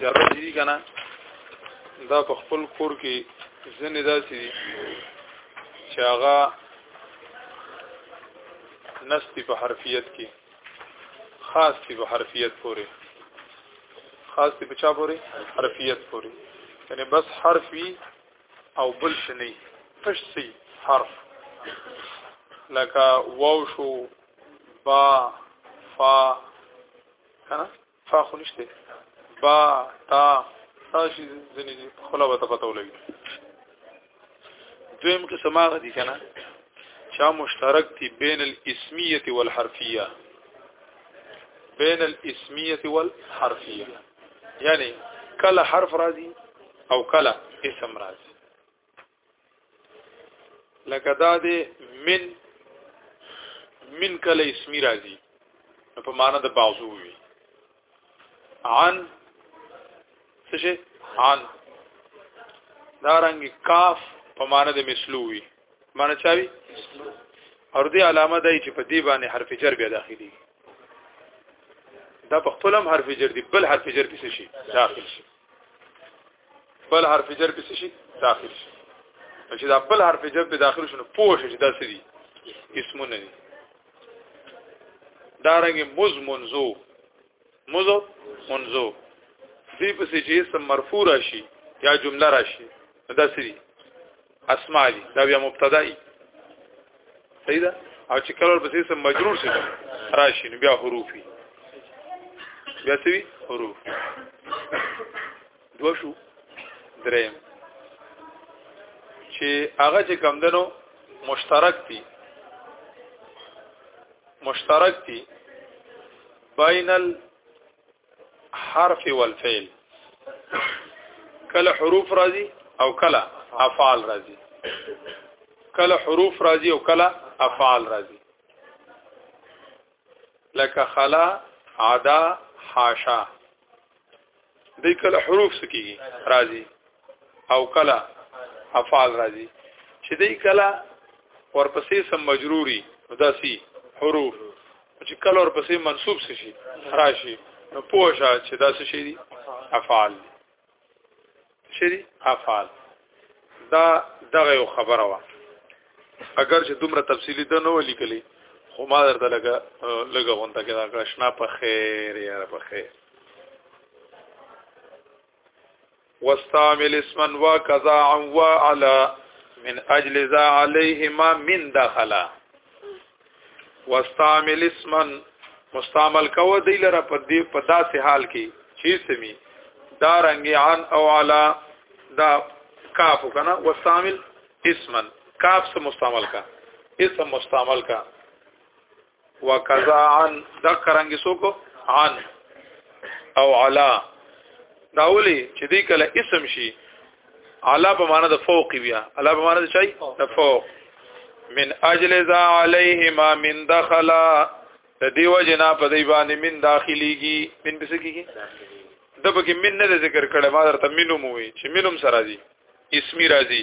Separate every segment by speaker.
Speaker 1: یاره دي کنه دا په خپل کور کې ځنې داسې دي چې هغه نستی په حرفیت کې خاص دی په حرفیت پورې خاص دی په چا پورې حرفیت پورې یعنی بس حرف وی او بل شنی تش سی حرف لکه واو شو با فا کنه فا خو نشته با تا تاسو ځنې خلا وته پته ولګي دویم قسم هغه دي کنه چا مشترک دي بین الاسمیه والحرفیه بین الاسمیه والحرفیه یعنی کله حرف راځي او کله اسم راځي لکه دا دی من من کله اسمی راځي په معنا د بعضو وي عن څه شي عن دا رنګ کاف په معنا د مثلو وي معنا چاوي اور دې علامه دی چې په دې باندې حرف جر بیا داخلي دا په خپل هم حرف جر دی بل حرف جر کې شي داخل شي بل حرف جر پس شي داخل شي چې دا بل حرف جر په داخل شنو پوه شي دا څه دي اسمونه دي دا رنګ مز منزو مزو منزو دې پسې چې اسم مرفوع راشي یا جمله راشي دا څه دي اسماء دي دا بیا مبتداي صحیح ده او چې کله ورپسې سم مجرور شي راشي نو بیا حروفي بیا څه وي حروف دوه شو دریم چې هغه چې کم دنو مشترک دي مشترک دي بین ال حرف والفعل کله حروف راځي او کله افعال راځي کله حروف راځي او کله افعال راځي لکه خلا عدا حاشا دې کله حروف سکیږي راځي او کله افعال راځي چې دې کله ورپسې سم مجروري داسي حروف چې کله ور پسې منسوب شي راشي نو پوښه چې دا څه شي دي افعال شي دي افعال دا دغه یو خبره وا اگر چې دومره تفصیلی ده نو لیکلی خو ما درته لګه لګه غونډه کې دا کښنا په خیر یا په خیر واستعمل اسما وكذا عن وعلى من اجل ذا عليهما من دخلا واستعمل اسما مستعمل کو دی لره په دې په داسې حال کې چې سمي دا رنګي عن او علا دا کاف کنه واستعمل اسما کاف سے مستعمل کا اسم مستعمل کا وکذا عن دا کرانګي سوکو عن او علا دا ولي چې دی کله اسم شي علا په معنا د فوق بیا علا په معنا د چای د فوق من اجل ذا عليهما من دخلا د دې وجه نه په دې باندې من داخليږي من بس کېږي د پکې من نه ذکر کړه ما درته منو موي چې منم سره دي اسمي راځي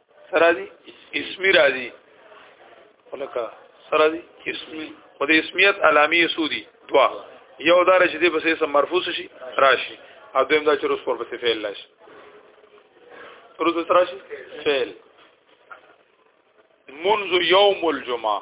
Speaker 1: سره دي اسمی راځي ولکه سره دي اسمی خو د اسمیت علامه سودی دوا یو دار چې دې پسې سم مرفوع شي راشي او دویم دا چې روس پر پسې فعل راشي روس راشي فعل منذ یوم الجمعه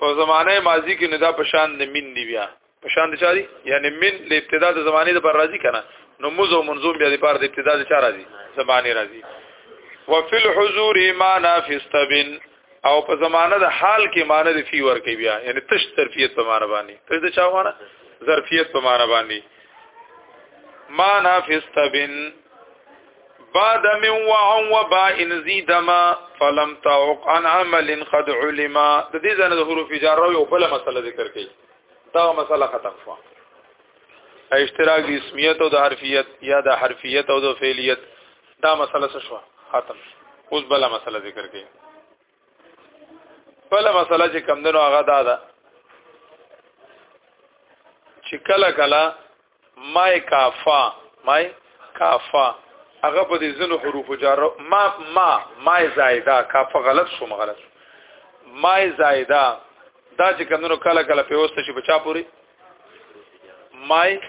Speaker 1: په زمانه ماضی کې نه دا پشان د من دی بیا پشان د چاري یعنی من له ابتدا د زمانه د پر راضی کنه نو مزو منظوم بیا د پر د ابتدا د چا راضی زمانه راضی وفي الحضور ما نافست بن او په زمانه د حال کې معنی د فی ور کوي بیا یعنی تش ظرفیت په معنی باندې تش د چا معنی ظرفیت په معنی باندې ما نافست بن بعد من وعن وباء زيدما فلم تعق عن عمل قد علم د دې ځنه د حروف جر او بل مسله ذکر کړي دا مسله ختم شو اشتراک د اسمیت او د حرفیت یا د حرفیت او د فعلیت دا مسله څه شو ختم اوس بل مسله ذکر کړي بل مسله چې کم دنو هغه دا ده چې کله کله مای کافا مای کافا هغه په دې زنو حروف جر ما ما مای زائده کافا غلط شو مغلط شو مای زائده دا چې کمونو کله کله په وسته شي بچا پوری مای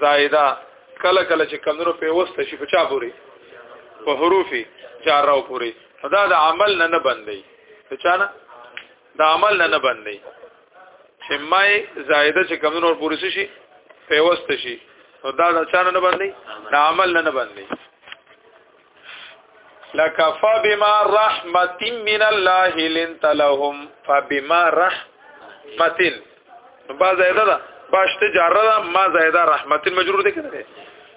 Speaker 1: زائده کله کله چې کمونو په وسته شي بچا پوری په حروف جر او پوری دا د عمل نه نه بندي څه نه د عمل نه نه بندي چې مای زائده چې کم نور پوری شي پیوست شي نو دا د چانه نه بندي د عمل نه نه بندي لکفا بما رحمت من الله لنت لهم فبما رحمت با زائده ده باشته جاره ده ما زائده رحمت مجرور ده کنه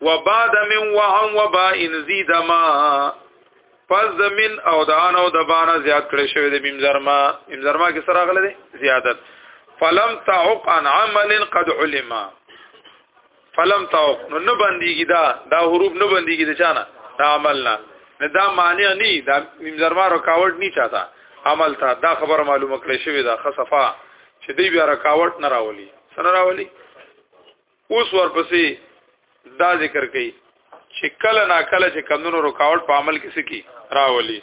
Speaker 1: وبعد من وهم وبا ان زید ما پس د من او د ان او د بانا زیات کړی شوی د میم زرما میم زرما کې سره غل دي زیادت فلم تعق عن عمل قد علم فلم تعق نو نه بنديږي دا دا حروف نه بنديږي د چانه دا عمل نه نه دا معنی نه دا میم زرما رکاوټ نه چاته عمل ته دا خبر معلومه کړی شوی دا خصفه چې دی بیا رکاوټ نه راولي سره راولي اوس ورپسې دا ذکر کړي چې کله نا کله چې کمونو رکاوټ په عمل کې سکی راولي